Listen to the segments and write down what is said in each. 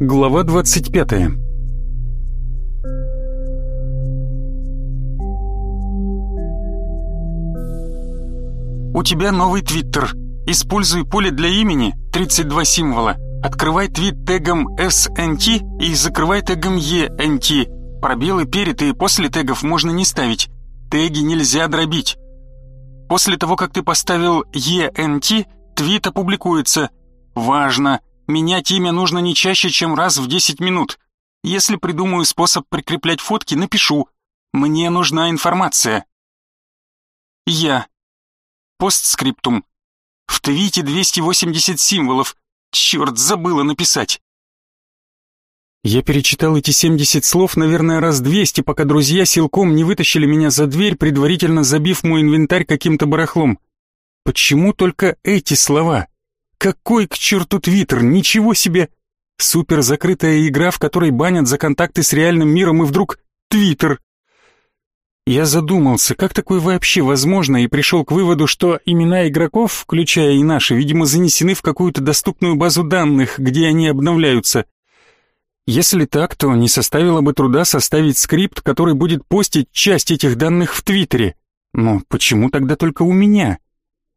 Глава 25 У тебя новый твиттер. Используй поле для имени 32 символа. Открывай твит тегом SNT и закрывай тегом ENT. Пробелы перед и после тегов можно не ставить. Теги нельзя дробить. После того, как ты поставил ENT, твит опубликуется. Важно, менять имя нужно не чаще, чем раз в 10 минут. Если придумаю способ прикреплять фотки, напишу. Мне нужна информация. Я. Постскриптум. В твите 280 символов. Черт, забыла написать. Я перечитал эти 70 слов, наверное, раз 200, пока друзья силком не вытащили меня за дверь, предварительно забив мой инвентарь каким-то барахлом. Почему только эти слова? Какой к черту твиттер? Ничего себе! Супер закрытая игра, в которой банят за контакты с реальным миром, и вдруг твиттер. Я задумался, как такое вообще возможно, и пришел к выводу, что имена игроков, включая и наши, видимо, занесены в какую-то доступную базу данных, где они обновляются. Если так, то не составило бы труда составить скрипт, который будет постить часть этих данных в Твиттере. Но почему тогда только у меня?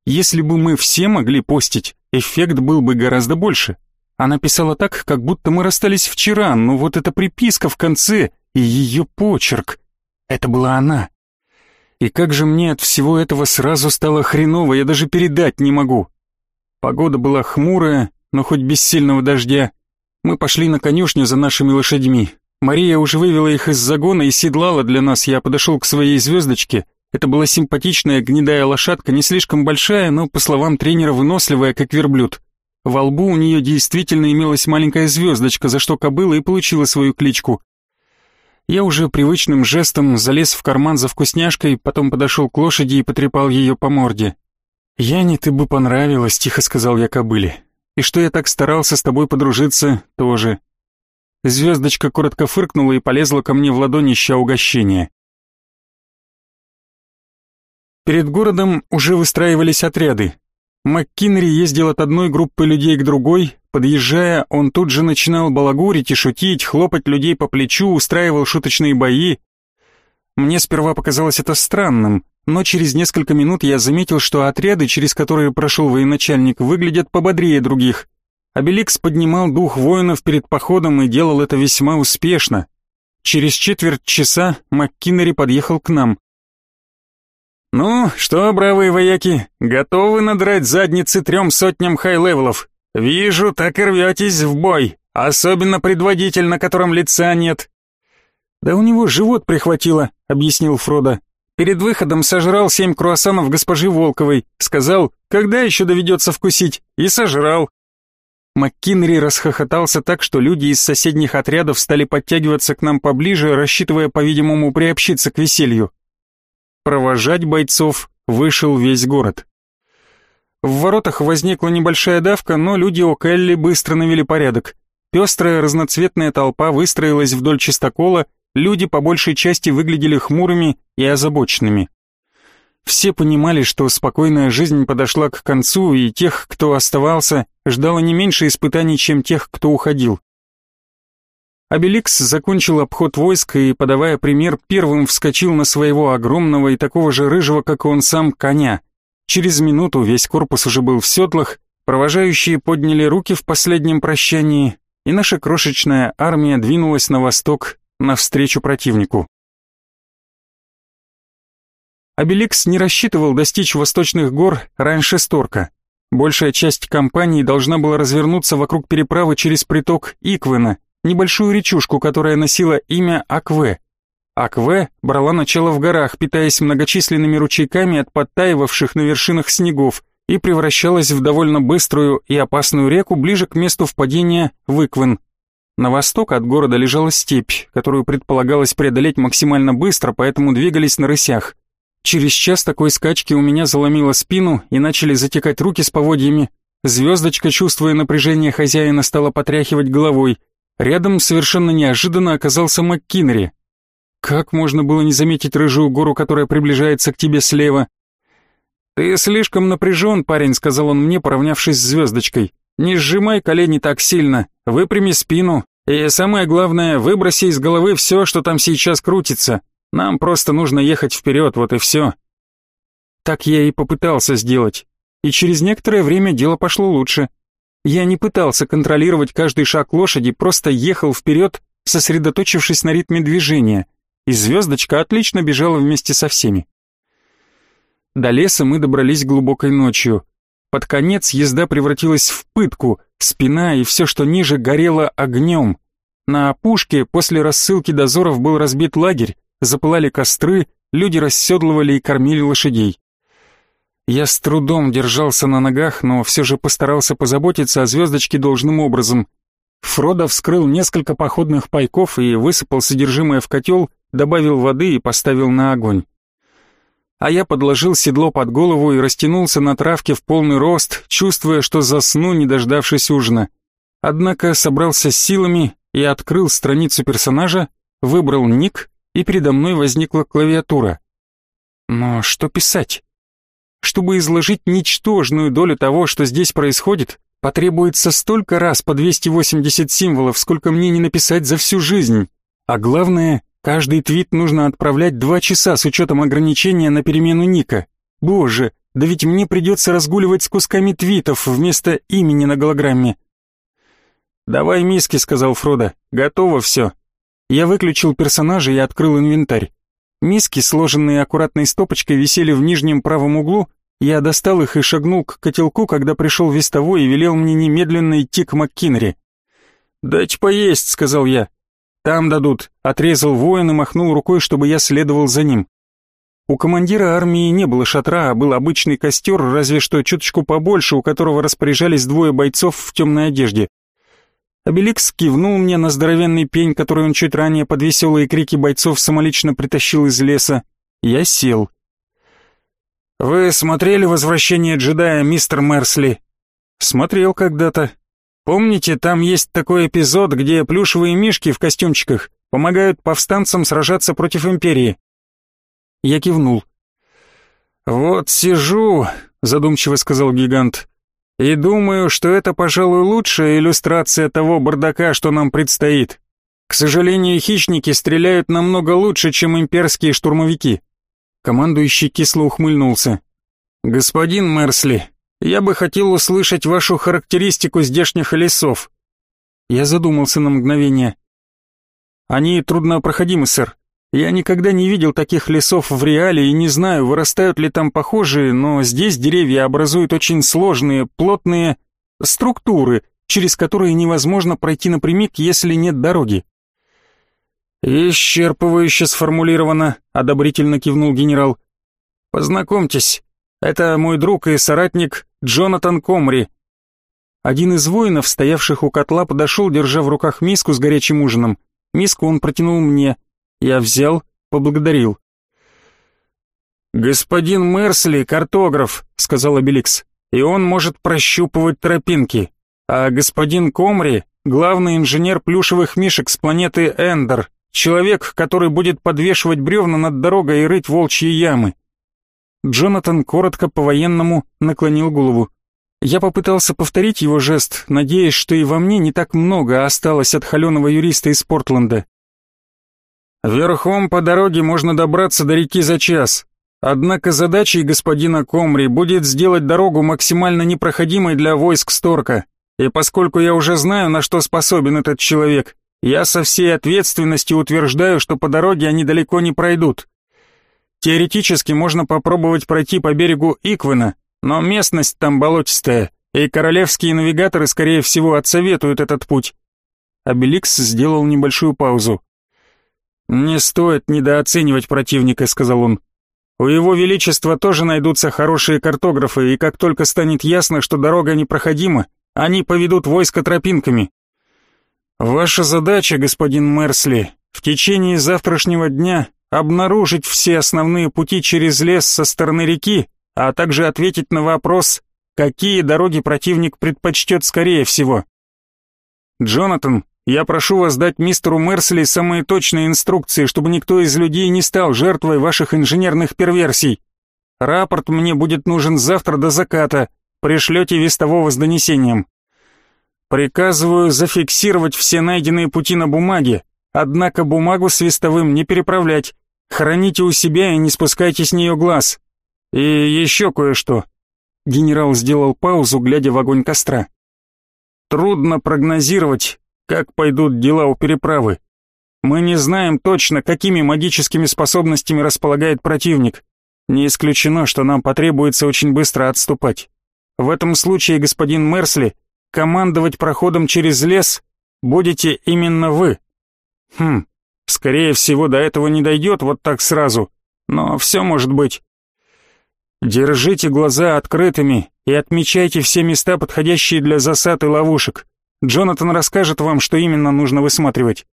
Если бы мы все могли постить, эффект был бы гораздо больше. Она писала так, как будто мы расстались вчера, но вот эта приписка в конце и ее почерк. Это была она. И как же мне от всего этого сразу стало хреново, я даже передать не могу. Погода была хмурая, но хоть без сильного дождя. Мы пошли на конюшню за нашими лошадьми. Мария уже вывела их из загона и седлала для нас. Я подошел к своей звездочке. Это была симпатичная гнедая лошадка, не слишком большая, но, по словам тренера, выносливая, как верблюд. Во лбу у нее действительно имелась маленькая звездочка, за что кобыла и получила свою кличку. Я уже привычным жестом залез в карман за вкусняшкой, потом подошел к лошади и потрепал ее по морде. «Яне, ты бы понравилась», — тихо сказал я кобыле. «И что я так старался с тобой подружиться, тоже». Звездочка коротко фыркнула и полезла ко мне в ладони, ища угощения. Перед городом уже выстраивались отряды. МакКинри ездил от одной группы людей к другой, подъезжая, он тут же начинал балагурить и шутить, хлопать людей по плечу, устраивал шуточные бои. Мне сперва показалось это странным, но через несколько минут я заметил, что отряды, через которые прошел военачальник, выглядят пободрее других. Обеликс поднимал дух воинов перед походом и делал это весьма успешно. Через четверть часа МакКиннери подъехал к нам. «Ну, что, бравые вояки, готовы надрать задницы трем сотням high-level ов? Вижу, так и рветесь в бой, особенно предводитель, на котором лица нет». «Да у него живот прихватило», — объяснил Фродо. «Перед выходом сожрал семь круассанов госпожи Волковой, сказал, когда еще доведется вкусить, и сожрал». МакКинри расхохотался так, что люди из соседних отрядов стали подтягиваться к нам поближе, рассчитывая, по-видимому, приобщиться к веселью. Провожать бойцов вышел весь город. В воротах возникла небольшая давка, но люди у Келли быстро навели порядок. Пестрая разноцветная толпа выстроилась вдоль чистокола, люди по большей части выглядели хмурыми и озабоченными. Все понимали, что спокойная жизнь подошла к концу, и тех, кто оставался, ждало не меньше испытаний, чем тех, кто уходил. Обеликс закончил обход войск и, подавая пример, первым вскочил на своего огромного и такого же рыжего, как и он сам, коня. Через минуту весь корпус уже был в седлах, провожающие подняли руки в последнем прощании, и наша крошечная армия двинулась на восток, навстречу противнику. Обеликс не рассчитывал достичь восточных гор раньше Сторка. Большая часть кампании должна была развернуться вокруг переправы через приток Иквена, небольшую речушку, которая носила имя Акве. Акве брала начало в горах, питаясь многочисленными ручейками от подтаивавших на вершинах снегов и превращалась в довольно быструю и опасную реку ближе к месту впадения в Иквен. На восток от города лежала степь, которую предполагалось преодолеть максимально быстро, поэтому двигались на рысях. Через час такой скачки у меня заломило спину и начали затекать руки с поводьями. Звездочка, чувствуя напряжение хозяина, стала потряхивать головой – Рядом совершенно неожиданно оказался МакКиннери. Как можно было не заметить рыжую гору, которая приближается к тебе слева? «Ты слишком напряжен, парень», — сказал он мне, поравнявшись с звездочкой. «Не сжимай колени так сильно, выпрями спину, И самое главное, выброси из головы все, что там сейчас крутится. Нам просто нужно ехать вперед, вот и все. Так я и попытался сделать. И через некоторое время дело пошло лучше. Я не пытался контролировать каждый шаг лошади, просто ехал вперед, сосредоточившись на ритме движения, и звездочка отлично бежала вместе со всеми. До леса мы добрались глубокой ночью. Под конец езда превратилась в пытку, спина и все, что ниже, горело огнем. На опушке после рассылки дозоров был разбит лагерь, запылали костры, люди расседлывали и кормили лошадей. Я с трудом держался на ногах, но все же постарался позаботиться о звездочке должным образом. Фродо вскрыл несколько походных пайков и высыпал содержимое в котел, добавил воды и поставил на огонь. А я подложил седло под голову и растянулся на травке в полный рост, чувствуя, что засну, не дождавшись ужина. Однако собрался с силами и открыл страницу персонажа, выбрал ник, и передо мной возникла клавиатура. Но что писать? Чтобы изложить ничтожную долю того, что здесь происходит, потребуется столько раз по 280 символов, сколько мне не написать за всю жизнь. А главное, каждый твит нужно отправлять два часа с учетом ограничения на перемену ника. Боже, да ведь мне придется разгуливать с кусками твитов вместо имени на голограмме. «Давай миски», — сказал Фродо. «Готово все». Я выключил персонажа и открыл инвентарь. Миски, сложенные аккуратной стопочкой, висели в нижнем правом углу. Я достал их и шагнул к котелку, когда пришел вестовой и велел мне немедленно идти к МакКинри. «Дать поесть», — сказал я. «Там дадут», — отрезал воин и махнул рукой, чтобы я следовал за ним. У командира армии не было шатра, а был обычный костер, разве что чуточку побольше, у которого распоряжались двое бойцов в темной одежде. Обеликс кивнул мне на здоровенный пень, который он чуть ранее под веселые крики бойцов самолично притащил из леса. Я сел. «Вы смотрели «Возвращение джедая», мистер Мерсли?» «Смотрел когда-то. Помните, там есть такой эпизод, где плюшевые мишки в костюмчиках помогают повстанцам сражаться против Империи?» Я кивнул. «Вот сижу», — задумчиво сказал гигант, и думаю, что это, пожалуй, лучшая иллюстрация того бардака, что нам предстоит. К сожалению, хищники стреляют намного лучше, чем имперские штурмовики. Командующий кисло ухмыльнулся. Господин Мерсли, я бы хотел услышать вашу характеристику здешних лесов. Я задумался на мгновение. Они труднопроходимы, сэр. Я никогда не видел таких лесов в реале и не знаю, вырастают ли там похожие, но здесь деревья образуют очень сложные, плотные структуры, через которые невозможно пройти напрямик, если нет дороги. «Исчерпывающе сформулировано», — одобрительно кивнул генерал. «Познакомьтесь, это мой друг и соратник Джонатан Комри». Один из воинов, стоявших у котла, подошел, держа в руках миску с горячим ужином. Миску он протянул мне — я взял, поблагодарил. «Господин Мерсли — картограф», — сказал Обеликс, «и он может прощупывать тропинки, а господин Комри — главный инженер плюшевых мишек с планеты Эндер, человек, который будет подвешивать бревна над дорогой и рыть волчьи ямы». Джонатан коротко по-военному наклонил голову. Я попытался повторить его жест, надеясь, что и во мне не так много осталось от холеного юриста из Портленда. Верхом по дороге можно добраться до реки за час. Однако задачей господина Комри будет сделать дорогу максимально непроходимой для войск Сторка. И поскольку я уже знаю, на что способен этот человек, я со всей ответственностью утверждаю, что по дороге они далеко не пройдут. Теоретически можно попробовать пройти по берегу Иквена, но местность там болотистая, и королевские навигаторы, скорее всего, отсоветуют этот путь. Обеликс сделал небольшую паузу. «Не стоит недооценивать противника», — сказал он. «У его величества тоже найдутся хорошие картографы, и как только станет ясно, что дорога непроходима, они поведут войско тропинками. Ваша задача, господин Мерсли, в течение завтрашнего дня обнаружить все основные пути через лес со стороны реки, а также ответить на вопрос, какие дороги противник предпочтет скорее всего. Джонатан, я прошу вас дать мистеру Мерсли самые точные инструкции, чтобы никто из людей не стал жертвой ваших инженерных перверсий. Рапорт мне будет нужен завтра до заката. Пришлете вестового с донесением. Приказываю зафиксировать все найденные пути на бумаге, однако бумагу свистовым не переправлять. Храните у себя и не спускайте с нее глаз. И еще кое-что. Генерал сделал паузу, глядя в огонь костра. Трудно прогнозировать, как пойдут дела у переправы. Мы не знаем точно, какими магическими способностями располагает противник. Не исключено, что нам потребуется очень быстро отступать. В этом случае, господин Мерсли, командовать проходом через лес будете именно вы. Хм, скорее всего, до этого не дойдет вот так сразу, но все может быть. Держите глаза открытыми и отмечайте все места, подходящие для засад и ловушек. Джонатан расскажет вам, что именно нужно высматривать.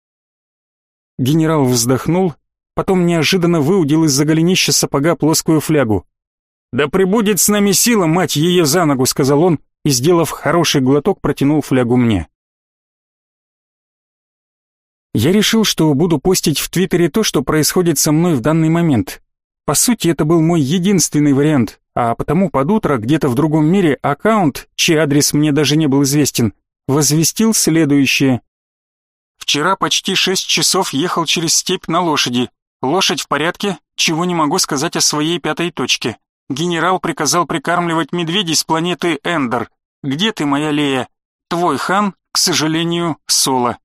Генерал вздохнул, потом неожиданно выудил из-за голенища сапога плоскую флягу. «Да прибудет с нами сила, мать ее за ногу», — сказал он, и, сделав хороший глоток, протянул флягу мне. Я решил, что буду постить в Твиттере то, что происходит со мной в данный момент. По сути, это был мой единственный вариант, а потому под утро где-то в другом мире аккаунт, чей адрес мне даже не был известен, возвестил следующее. «Вчера почти шесть часов ехал через степь на лошади. Лошадь в порядке, чего не могу сказать о своей пятой точке. Генерал приказал прикармливать медведей с планеты Эндер. Где ты, моя Лея? Твой хан, к сожалению, Соло».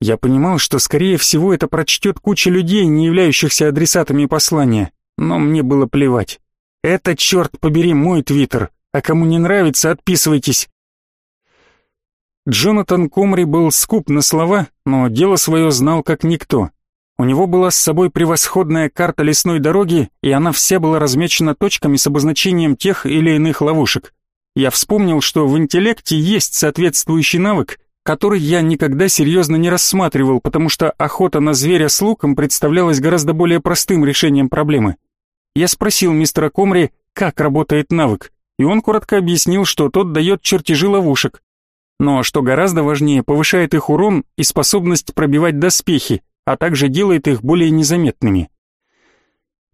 Я понимал, что скорее всего это прочтет куча людей, не являющихся адресатами послания, но мне было плевать. Это, черт побери, мой твиттер, а кому не нравится, отписывайтесь. Джонатан Комри был скуп на слова, но дело свое знал как никто. У него была с собой превосходная карта лесной дороги, и она вся была размечена точками с обозначением тех или иных ловушек. Я вспомнил, что в интеллекте есть соответствующий навык, который я никогда серьезно не рассматривал, потому что охота на зверя с луком представлялась гораздо более простым решением проблемы. Я спросил мистера Комри, как работает навык, и он коротко объяснил, что тот дает чертежи ловушек. Но, что гораздо важнее, повышает их урон и способность пробивать доспехи, а также делает их более незаметными.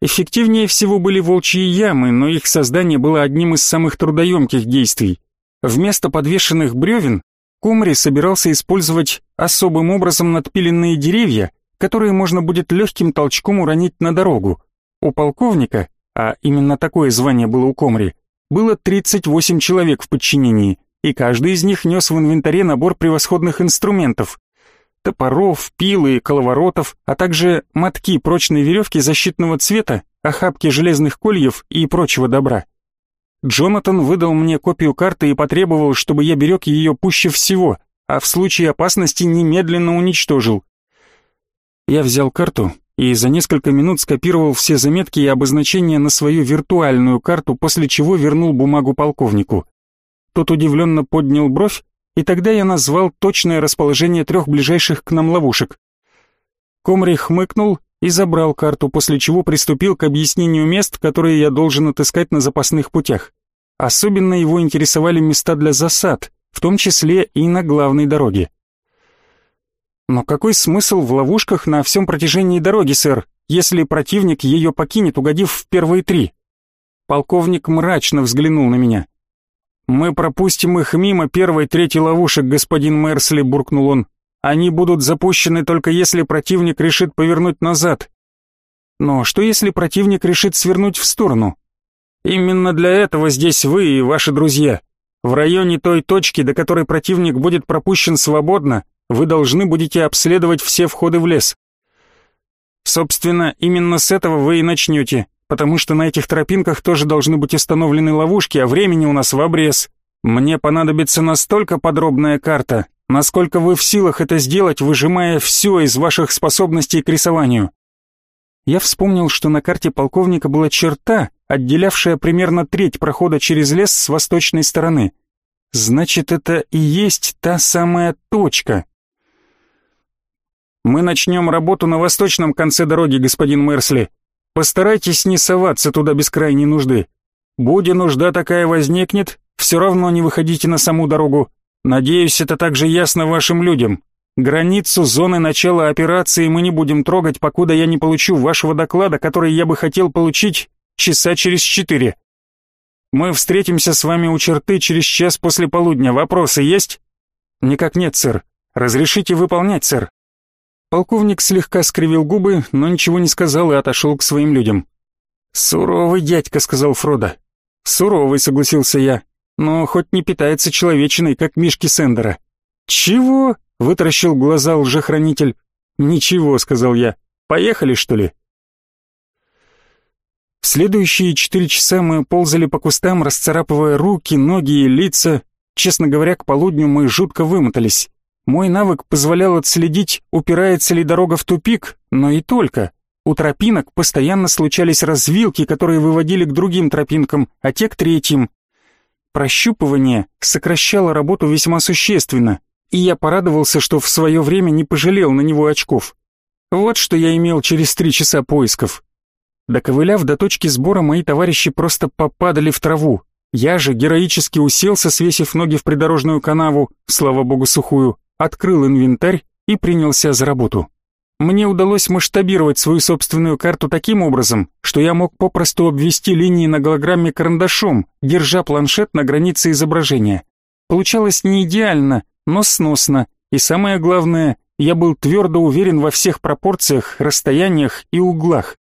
Эффективнее всего были волчьи ямы, но их создание было одним из самых трудоемких действий. Вместо подвешенных бревен Комри собирался использовать особым образом надпиленные деревья, которые можно будет легким толчком уронить на дорогу. У полковника, а именно такое звание было у Комри, было 38 человек в подчинении, и каждый из них нес в инвентаре набор превосходных инструментов. Топоров, пилы, коловоротов, а также мотки прочной веревки защитного цвета, охапки железных кольев и прочего добра. Джонатан выдал мне копию карты и потребовал, чтобы я берег ее пуще всего, а в случае опасности немедленно уничтожил. Я взял карту и за несколько минут скопировал все заметки и обозначения на свою виртуальную карту, после чего вернул бумагу полковнику. Тот удивленно поднял бровь, и тогда я назвал точное расположение трех ближайших к нам ловушек. Комри хмыкнул и забрал карту, после чего приступил к объяснению мест, которые я должен отыскать на запасных путях. Особенно его интересовали места для засад, в том числе и на главной дороге. Но какой смысл в ловушках на всем протяжении дороги, сэр, если противник ее покинет, угодив в первые три? Полковник мрачно взглянул на меня. «Мы пропустим их мимо первой трети ловушек, господин Мерсли», — буркнул он. Они будут запущены только если противник решит повернуть назад. Но что если противник решит свернуть в сторону? Именно для этого здесь вы и ваши друзья. В районе той точки, до которой противник будет пропущен свободно, вы должны будете обследовать все входы в лес. Собственно, именно с этого вы и начнете, потому что на этих тропинках тоже должны быть установлены ловушки, а времени у нас в обрез. Мне понадобится настолько подробная карта, Насколько вы в силах это сделать, выжимая все из ваших способностей к рисованию? Я вспомнил, что на карте полковника была черта, отделявшая примерно треть прохода через лес с восточной стороны. Значит, это и есть та самая точка. Мы начнем работу на восточном конце дороги, господин Мерсли. Постарайтесь не соваться туда без крайней нужды. Будь нужда такая возникнет, все равно не выходите на саму дорогу. Надеюсь, это также ясно вашим людям. Границу зоны начала операции мы не будем трогать, покуда я не получу вашего доклада, который я бы хотел получить часа через четыре. Мы встретимся с вами у черты через час после полудня. Вопросы есть?» «Никак нет, сэр. Разрешите выполнять, сэр». Полковник слегка скривил губы, но ничего не сказал и отошел к своим людям. «Суровый дядька», — сказал Фродо. «Суровый», — согласился я, «но хоть не питается человечиной, как мишки Сендера». «Чего?» — вытаращил глаза лжехранитель. «Ничего», — сказал я. «Поехали, что ли?» В следующие четыре часа мы ползали по кустам, расцарапывая руки, ноги и лица. Честно говоря, к полудню мы жутко вымотались. Мой навык позволял отследить, упирается ли дорога в тупик, но и только. У тропинок постоянно случались развилки, которые выводили к другим тропинкам, а те к третьим. Прощупывание сокращало работу весьма существенно, и я порадовался, что в свое время не пожалел на него очков. Вот что я имел через три часа поисков. Доковыляв до точки сбора, мои товарищи просто попадали в траву. Я же героически уселся, свесив ноги в придорожную канаву, слава богу сухую, открыл инвентарь и принялся за работу. Мне удалось масштабировать свою собственную карту таким образом, что я мог попросту обвести линии на голограмме карандашом, держа планшет на границе изображения. Получалось не идеально, но сносно, и самое главное, я был твердо уверен во всех пропорциях, расстояниях и углах.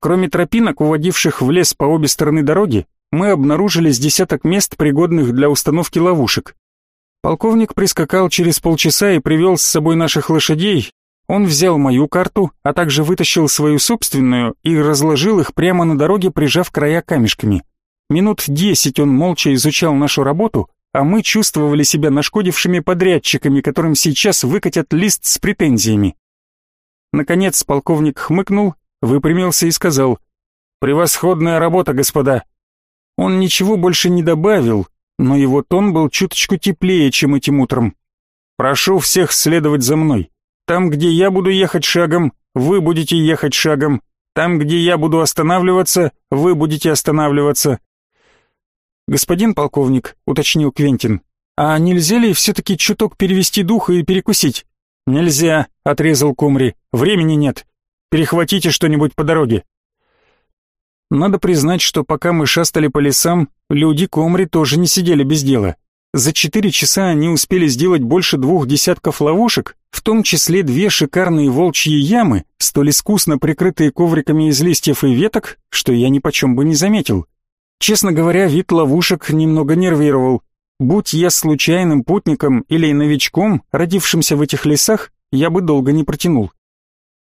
Кроме тропинок, уводивших в лес по обе стороны дороги, мы обнаружили с десяток мест, пригодных для установки ловушек. Полковник прискакал через полчаса и привел с собой наших лошадей. Он взял мою карту, а также вытащил свою собственную и разложил их прямо на дороге, прижав края камешками. Минут десять он молча изучал нашу работу, а мы чувствовали себя нашкодившими подрядчиками, которым сейчас выкатят лист с претензиями. Наконец полковник хмыкнул выпрямился и сказал «Превосходная работа, господа». Он ничего больше не добавил, но его тон был чуточку теплее, чем этим утром. «Прошу всех следовать за мной. Там, где я буду ехать шагом, вы будете ехать шагом. Там, где я буду останавливаться, вы будете останавливаться». «Господин полковник», — уточнил Квентин, «а нельзя ли все-таки чуток перевести дух и перекусить?» «Нельзя», — отрезал Кумри, — «времени нет. Перехватите что-нибудь по дороге». Надо признать, что пока мы шастали по лесам, люди Комри тоже не сидели без дела. За четыре часа они успели сделать больше двух десятков ловушек, в том числе две шикарные волчьи ямы, столь искусно прикрытые ковриками из листьев и веток, что я ни почем бы не заметил. Честно говоря, вид ловушек немного нервировал. Будь я случайным путником или новичком, родившимся в этих лесах, я бы долго не протянул.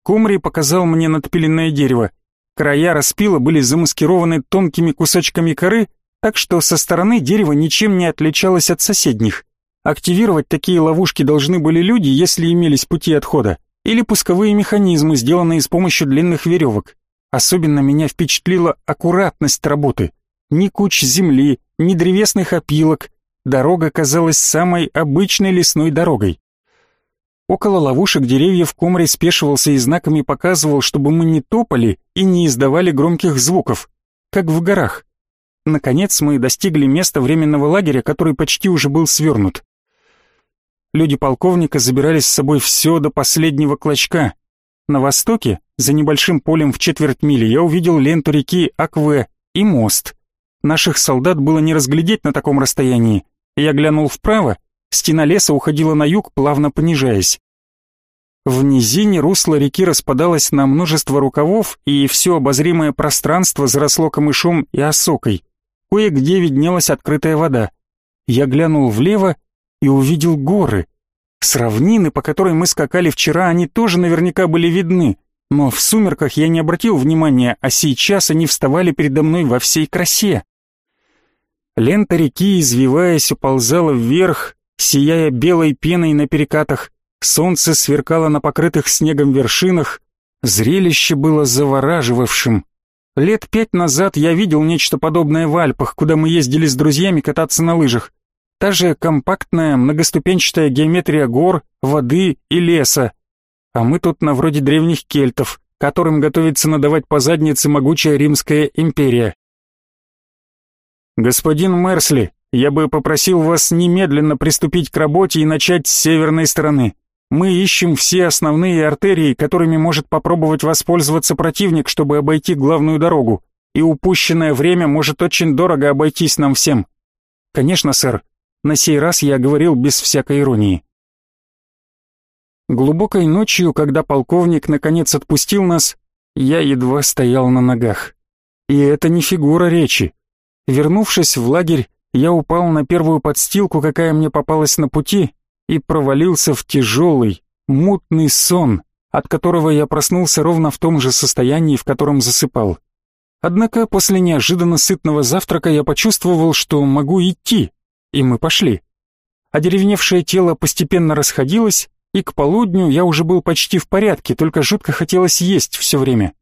Кумри показал мне надпиленное дерево. Края распила были замаскированы тонкими кусочками коры, так что со стороны дерево ничем не отличалось от соседних. Активировать такие ловушки должны были люди, если имелись пути отхода, или пусковые механизмы, сделанные с помощью длинных веревок. Особенно меня впечатлила аккуратность работы. Ни куч земли, ни древесных опилок. Дорога казалась самой обычной лесной дорогой. Около ловушек деревьев Комрей спешивался и знаками показывал, чтобы мы не топали и не издавали громких звуков, как в горах. Наконец мы достигли места временного лагеря, который почти уже был свернут. Люди полковника забирали с собой все до последнего клочка. На востоке, за небольшим полем в четверть мили, я увидел ленту реки Акве и мост. Наших солдат было не разглядеть на таком расстоянии. Я глянул вправо Стена леса уходила на юг, плавно понижаясь. В низине русло реки распадалось на множество рукавов, и все обозримое пространство заросло камышом и осокой. Кое-где виднелась открытая вода. Я глянул влево и увидел горы. С равнины, по которой мы скакали вчера, они тоже наверняка были видны, но в сумерках я не обратил внимания, а сейчас они вставали передо мной во всей красе. Лента реки, извиваясь, уползала вверх, сияя белой пеной на перекатах, солнце сверкало на покрытых снегом вершинах, зрелище было завораживавшим. Лет пять назад я видел нечто подобное в Альпах, куда мы ездили с друзьями кататься на лыжах. Та же компактная многоступенчатая геометрия гор, воды и леса. А мы тут на вроде древних кельтов, которым готовится надавать по заднице могучая Римская империя. «Господин Мерсли», я бы попросил вас немедленно приступить к работе и начать с северной стороны. Мы ищем все основные артерии, которыми может попробовать воспользоваться противник, чтобы обойти главную дорогу. и упущенное время может очень дорого обойтись нам всем. Конечно, сэр, на сей раз я говорил без всякой иронии. Глубокой ночью, когда полковник наконец отпустил нас, я едва стоял на ногах. И это не фигура речи. Вернувшись в лагерь, я упал на первую подстилку, какая мне попалась на пути, и провалился в тяжелый, мутный сон, от которого я проснулся ровно в том же состоянии, в котором засыпал. Однако после неожиданно сытного завтрака я почувствовал, что могу идти, и мы пошли. Одеревневшее тело постепенно расходилось, и к полудню я уже был почти в порядке, только жутко хотелось есть все время.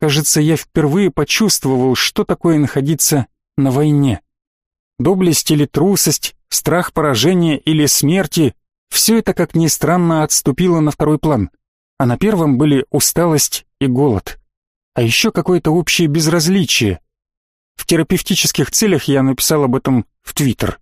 Кажется, я впервые почувствовал, что такое находиться на войне. Доблесть или трусость, страх поражения или смерти — все это, как ни странно, отступило на второй план, а на первом были усталость и голод. А еще какое-то общее безразличие. В терапевтических целях я написал об этом в Твиттер.